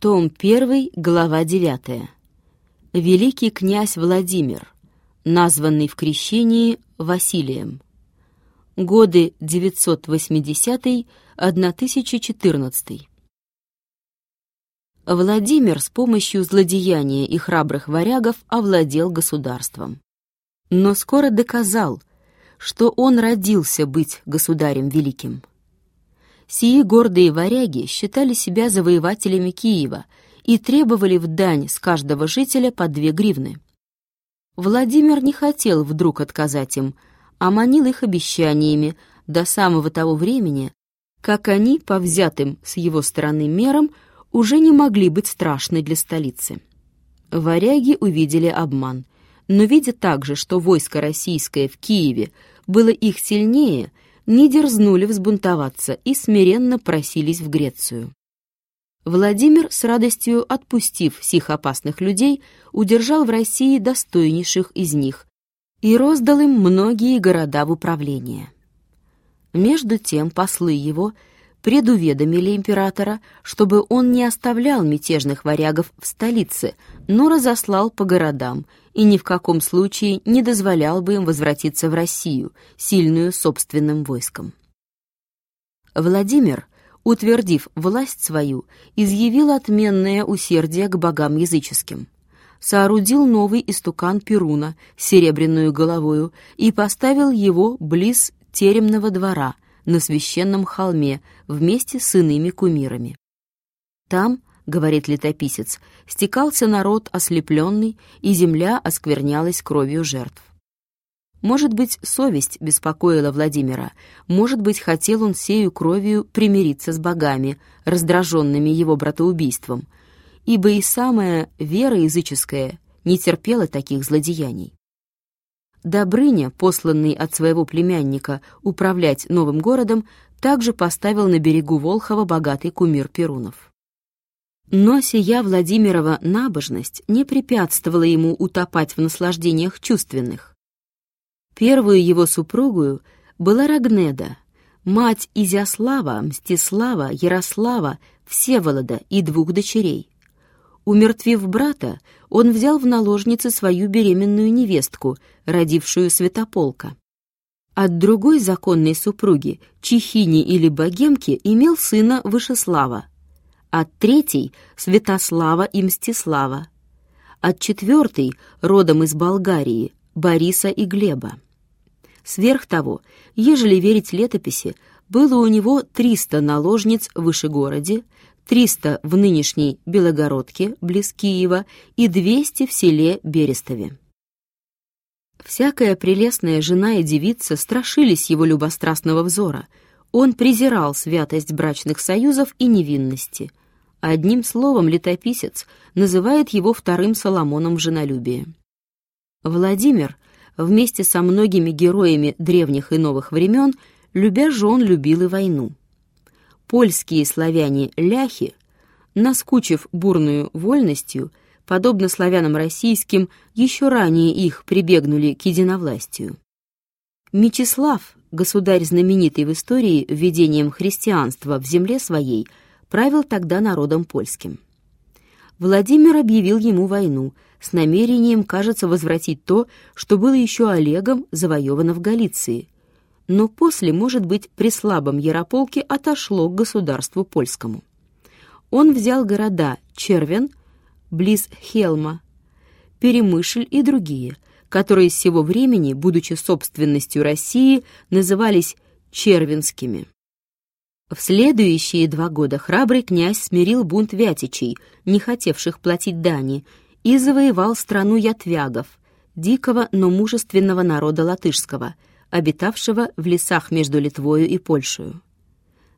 Том 1, глава 9. Великий князь Владимир, названный в крещении Василием. Годы 980-1014. Владимир с помощью злодеяния и храбрых варягов овладел государством. Но скоро доказал, что он родился быть государем великим. Сии гордые варяги считали себя завоевателями Киева и требовали в дань с каждого жителя по две гривны. Владимир не хотел вдруг отказать им, а манил их обещаниями до самого того времени, как они, по взятым с его стороны мерам, уже не могли быть страшны для столицы. Варяги увидели обман, но видя также, что войско российское в Киеве было их сильнее – не дерзнули взбунтоваться и смиренно просились в Грецию. Владимир, с радостью отпустив сих опасных людей, удержал в России достойнейших из них и роздал им многие города в управление. Между тем послы его предуведомили императора, чтобы он не оставлял мятежных варягов в столице, но разослал по городам и ни в каком случае не дозволял бы им возвратиться в Россию, сильную собственным войском. Владимир, утвердив власть свою, изъявил отменное усердие к богам языческим. Соорудил новый истукан Перуна, серебряную головою, и поставил его близ теремного двора на священном холме вместе с иными кумирами. Там говорит летописец, стекался народ ослепленный, и земля осквернялась кровью жертв. Может быть, совесть беспокоила Владимира, может быть, хотел он сею кровью примириться с богами, раздраженными его братоубийством, ибо и самая вера языческая не терпела таких злодеяний. Добрыня, посланный от своего племянника управлять новым городом, также поставил на берегу Волхова богатый кумир Перунов. Но сия Владимирова набожность не препятствовала ему утопать в наслаждениях чувственных. Первую его супругую была Рагнеда, мать Изяслава, Мстислава, Ярослава, Всеволода и двух дочерей. Умертвив брата, он взял в наложницы свою беременную невестку, родившую Святополка. От другой законной супруги, Чехини или Богемки, имел сына Вышеслава, от третьей — Святослава и Мстислава, от четвертой — родом из Болгарии, Бориса и Глеба. Сверх того, ежели верить летописи, было у него 300 наложниц в Вышегороде, 300 в нынешней Белогородке, близ Киева, и 200 в селе Берестове. Всякая прелестная жена и девица страшились его любострастного взора. Он презирал святость брачных союзов и невинности. Одним словом, летописец называет его вторым Соломоном в женолюбии. Владимир, вместе со многими героями древних и новых времен, любя жен, любил и войну. Польские славяне-ляхи, наскучив бурную вольностью, подобно славянам российским, еще ранее их прибегнули к единовластию. Мечислав, государь знаменитый в истории введением христианства в земле своей – правил тогда народом польским. Владимир объявил ему войну с намерением, кажется, возвратить то, что было еще Олегом завоевано в Галиции, но после, может быть, при слабом Ярополке отошло к государству польскому. Он взял города Червен, близ Хелма, Перемышль и другие, которые с сего времени, будучи собственностью России, назывались червенскими. В следующие два года храбрый князь смирил бунт вятичей, не хотевших платить дани, и завоевал страну ятвягов, дикого, но мужественного народа латышского, обитавшего в лесах между Литвою и Польшей.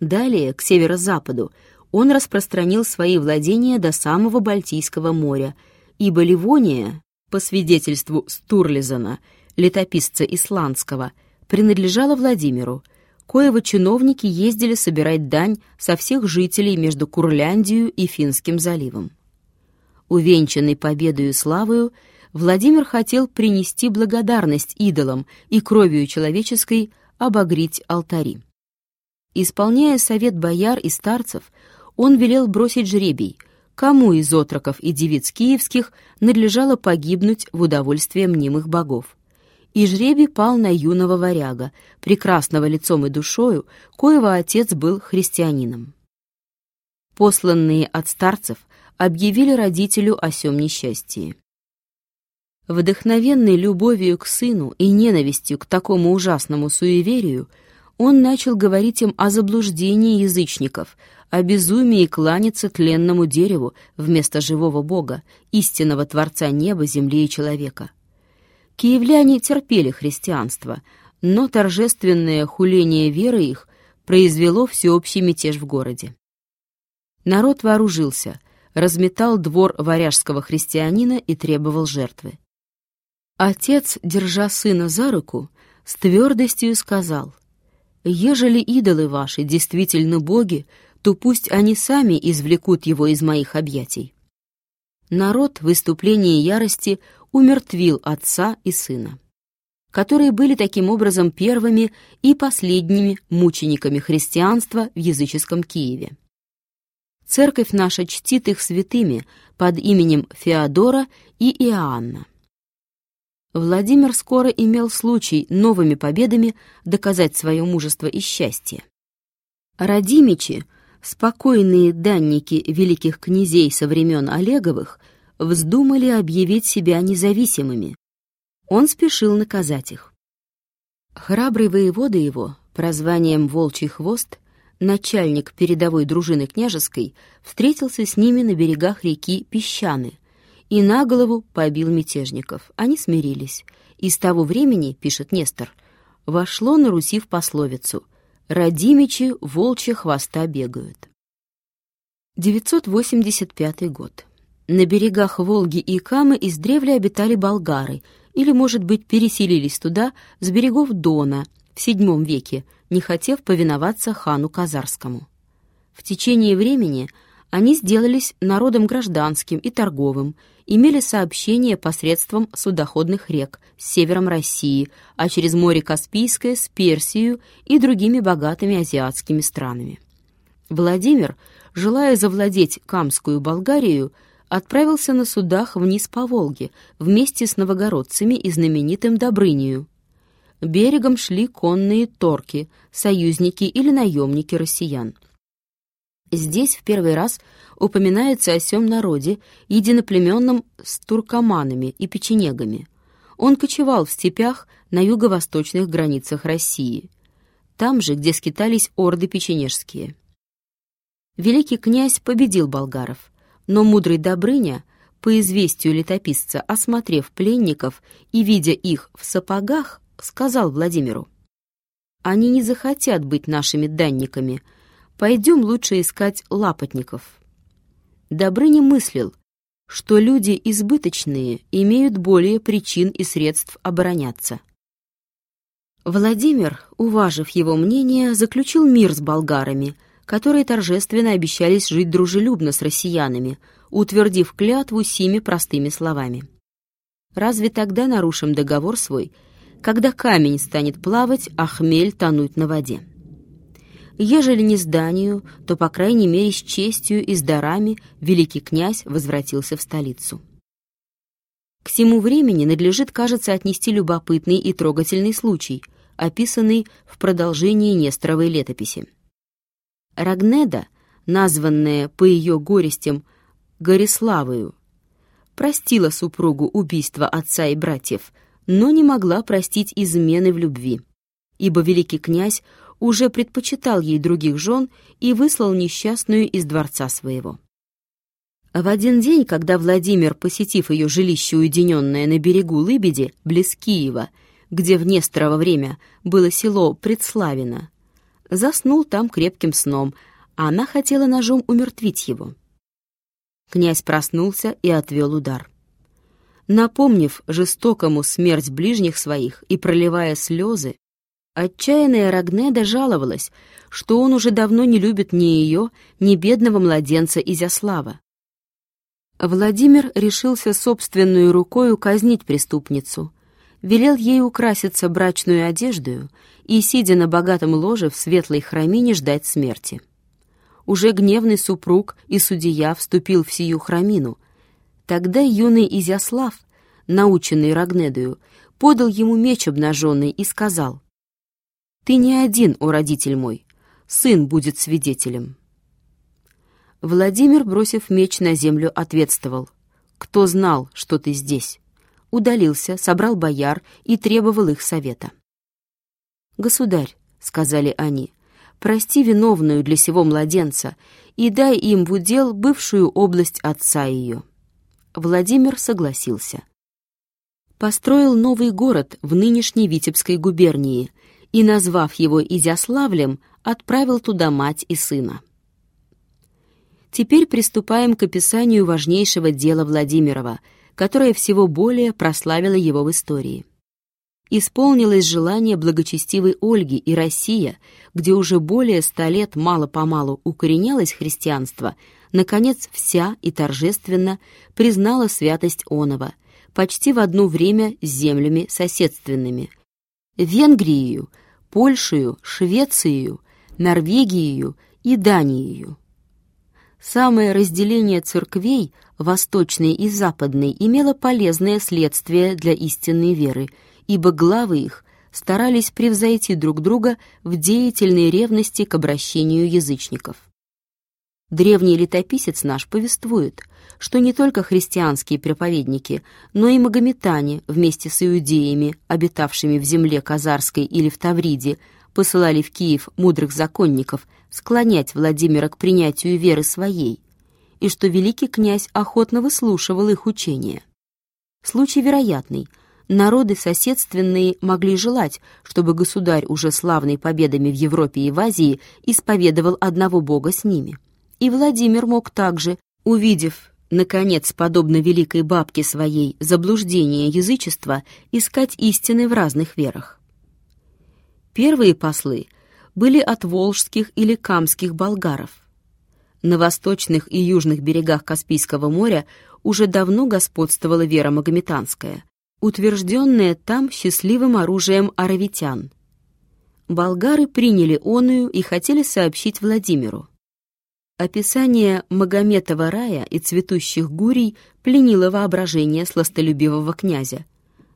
Далее, к северо-западу, он распространил свои владения до самого Балтийского моря, ибо Ливония, по свидетельству Стурлизона, летописца исландского, принадлежала Владимиру, коего чиновники ездили собирать дань со всех жителей между Курляндию и Финским заливом. Увенчанный победою и славою, Владимир хотел принести благодарность идолам и кровью человеческой обогреть алтари. Исполняя совет бояр и старцев, он велел бросить жребий, кому из отроков и девиц киевских надлежало погибнуть в удовольствие мнимых богов. И жребий пал на юного варяга, прекрасного лицом и душою, коего отец был христианином. Посланные от старцев объявили родителю о сём несчастье. Вдохновенный любовью к сыну и ненавистью к такому ужасному суеверию, он начал говорить им о заблуждении язычников, о безумии кланяться тленному дереву вместо живого Бога, истинного Творца неба, земли и человека. Киевляне терпели христианство, но торжественное хуление веры их произвело всеобщий мятеж в городе. Народ вооружился, разметал двор варяжского христианина и требовал жертвы. Отец, держа сына за руку, с твердостью сказал, «Ежели идолы ваши действительно боги, то пусть они сами извлекут его из моих объятий». Народ в выступлении ярости умертвил отца и сына, которые были таким образом первыми и последними мучениками христианства в языческом Киеве. Церковь наша чтит их святыми под именем Феодора и Иоанна. Владимир скоро имел случай новыми победами доказать свое мужество и счастье. Радимичи, спокойные данники великих князей со времен Олеговых, вздумали объявить себя независимыми. Он спешил наказать их. Храбрый воевода его, прозванием «Волчий хвост», начальник передовой дружины княжеской, встретился с ними на берегах реки Песчаны, и на голову побил мятежников. Они смирились. И с того времени, пишет Нестор, вошло на Руси в пословицу «Радимичи волчья хвоста бегают». 985 год. На берегах Волги и Камы издревле обитали болгары, или, может быть, переселились туда с берегов Дона в VII веке, не хотев повиноваться хану Казарскому. В течение времени они сделались народом гражданским и торговым, имели сообщение посредством судоходных рек с севером России, а через море Каспийское с Персией и другими богатыми азиатскими странами. Владимир, желая завладеть Камскую Болгарию, отправился на судах вниз по Волге вместе с новогородцами и знаменитым Добрынию. Берегом шли конные торки, союзники или наемники россиян. Здесь в первый раз упоминается о сём народе, единоплеменном с туркоманами и печенегами. Он кочевал в степях на юго-восточных границах России, там же, где скитались орды печенежские. Великий князь победил болгаров, но мудрый Добрыня, по известию летописца, осмотрев пленников и видя их в сапогах, сказал Владимиру, «Они не захотят быть нашими данниками, Пойдем лучше искать лапотников. Добрыня мыслил, что люди избыточные имеют более причин и средств обороняться. Владимир, уважив его мнение, заключил мир с болгарами, которые торжественно обещались жить дружелюбно с россиянами, утвердив клятву сими простыми словами. Разве тогда нарушим договор свой, когда камень станет плавать, а хмель тонуть на воде? Ежели не зданию, то, по крайней мере, с честью и с дарами великий князь возвратился в столицу. К всему времени надлежит, кажется, отнести любопытный и трогательный случай, описанный в продолжении Несторовой летописи. Рагнеда, названная по ее горестям Гориславою, простила супругу убийство отца и братьев, но не могла простить измены в любви, ибо великий князь уже предпочитал ей других жен и выслал несчастную из дворца своего. В один день, когда Владимир, посетив ее жилище, уединенное на берегу Лыбеди, близ Киева, где в Несторово время было село Предславино, заснул там крепким сном, а она хотела ножом умертвить его. Князь проснулся и отвел удар. Напомнив жестокому смерть ближних своих и проливая слезы, Отчаянная Рагнеда жаловалась, что он уже давно не любит ни ее, ни бедного младенца Изяслава. Владимир решился собственную рукою казнить преступницу, велел ей украситься брачную одеждою и, сидя на богатом ложе в светлой храмине, ждать смерти. уже гневный супруг и судья вступил в сию храмину. Тогда юный Изяслав, наученный Рагнедою, подал ему меч обнаженный и сказал, «Ты не один, о родитель мой, сын будет свидетелем». Владимир, бросив меч на землю, ответствовал, «Кто знал, что ты здесь?» Удалился, собрал бояр и требовал их совета. «Государь», — сказали они, — «прости виновную для сего младенца и дай им в удел бывшую область отца ее». Владимир согласился построил новый город в нынешней Витебской губернии и, назвав его Изяславлем, отправил туда мать и сына. Теперь приступаем к описанию важнейшего дела Владимирова, которое всего более прославило его в истории. Исполнилось желание благочестивой Ольги, и Россия, где уже более ста лет мало-помалу укоренялось христианство, наконец вся и торжественно признала святость Онова почти в одно время с землями соседственными. Венгрию, Польшею, Швецию, Норвегию и Данию. Самое разделение церквей, восточной и западной, имело полезное следствие для истинной веры, ибо главы их старались превзойти друг друга в деятельной ревности к обращению язычников. Древний летописец наш повествует, что не только христианские проповедники, но и магометане вместе с иудеями, обитавшими в земле Казарской или в Тавриде, посылали в Киев мудрых законников склонять Владимира к принятию веры своей, и что великий князь охотно выслушивал их учения. Случай вероятный. Народы соседственные могли желать, чтобы государь, уже славный победами в Европе и в Азии, исповедовал одного бога с ними. И Владимир мог также, увидев, наконец, подобно великой бабке своей, заблуждение язычества, искать истины в разных верах. Первые послы были от волжских или камских болгаров. На восточных и южных берегах Каспийского моря уже давно господствовала вера магометанская, утвержденная там счастливым оружием аравитян. Болгары приняли оную и хотели сообщить Владимиру. Описание Магометова рая и цветущих гурий пленило воображение сластолюбивого князя.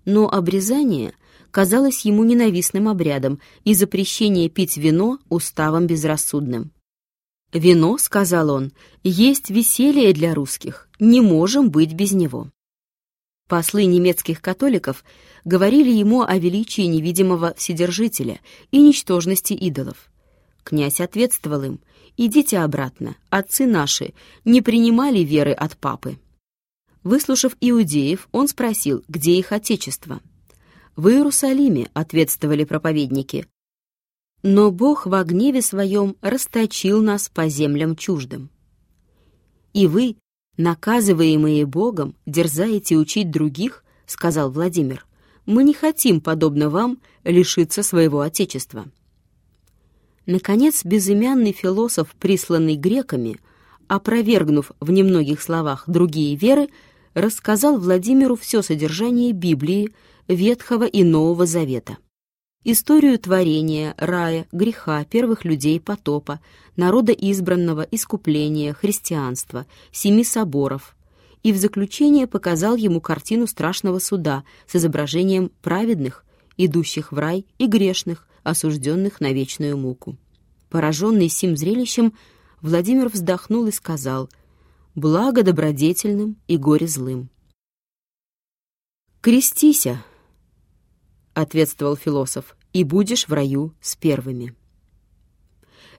Но обрезание казалось ему ненавистным обрядом и запрещение пить вино уставом безрассудным. «Вино, — сказал он, — есть веселье для русских, не можем быть без него». Послы немецких католиков говорили ему о величии невидимого Вседержителя и ничтожности идолов. Князь ответствовал им — «Идите обратно, отцы наши не принимали веры от папы». Выслушав иудеев, он спросил, где их отечество. «В Иерусалиме», — ответствовали проповедники. «Но Бог во гневе своем расточил нас по землям чуждым». «И вы, наказываемые Богом, дерзаете учить других», — сказал Владимир. «Мы не хотим, подобно вам, лишиться своего отечества». Наконец, безымянный философ, присланный греками, опровергнув в немногих словах другие веры, рассказал Владимиру все содержание Библии, Ветхого и Нового Завета. Историю творения, рая, греха, первых людей, потопа, народа избранного, искупления, христианства, семи соборов. И в заключение показал ему картину страшного суда с изображением праведных, идущих в рай, и грешных, осужденных на вечную муку. Пораженный сим зрелищем, Владимир вздохнул и сказал «Благо добродетельным и горе злым». «Крестися», — ответствовал философ, — «и будешь в раю с первыми».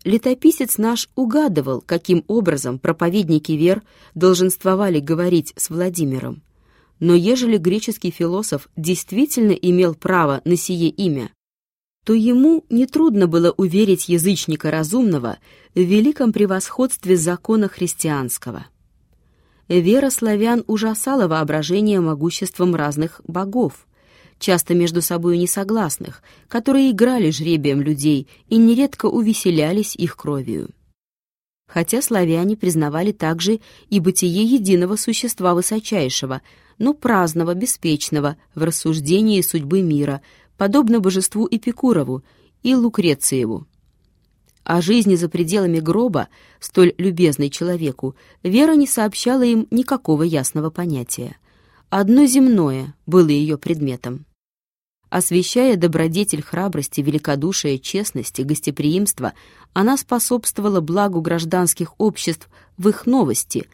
Летописец наш угадывал, каким образом проповедники вер долженствовали говорить с Владимиром. Но ежели греческий философ действительно имел право на сие имя, то ему нетрудно было уверить язычника разумного в великом превосходстве закона христианского. Вера славян ужасала воображение могуществом разных богов, часто между собой несогласных, которые играли жребием людей и нередко увеселялись их кровью. Хотя славяне признавали также и бытие единого существа высочайшего, но праздного, беспечного в рассуждении судьбы мира, подобно божеству Эпикурову и Лукрециеву. О жизни за пределами гроба, столь любезной человеку, Вера не сообщала им никакого ясного понятия. Одно земное было ее предметом. Освещая добродетель храбрости, великодушия, честности, гостеприимства, она способствовала благу гражданских обществ в их новости,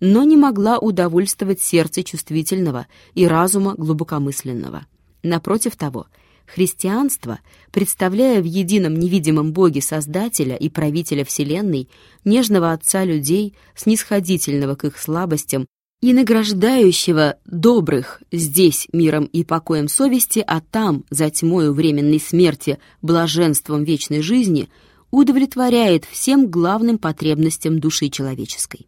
но не могла удовольствовать сердце чувствительного и разума глубокомысленного. Напротив того, христианство, представляя в едином невидимом Боге Создателя и Правителя Вселенной, нежного Отца людей, снисходительного к их слабостям и награждающего добрых здесь миром и покоем совести, а там, за тьмою временной смерти, блаженством вечной жизни, удовлетворяет всем главным потребностям души человеческой.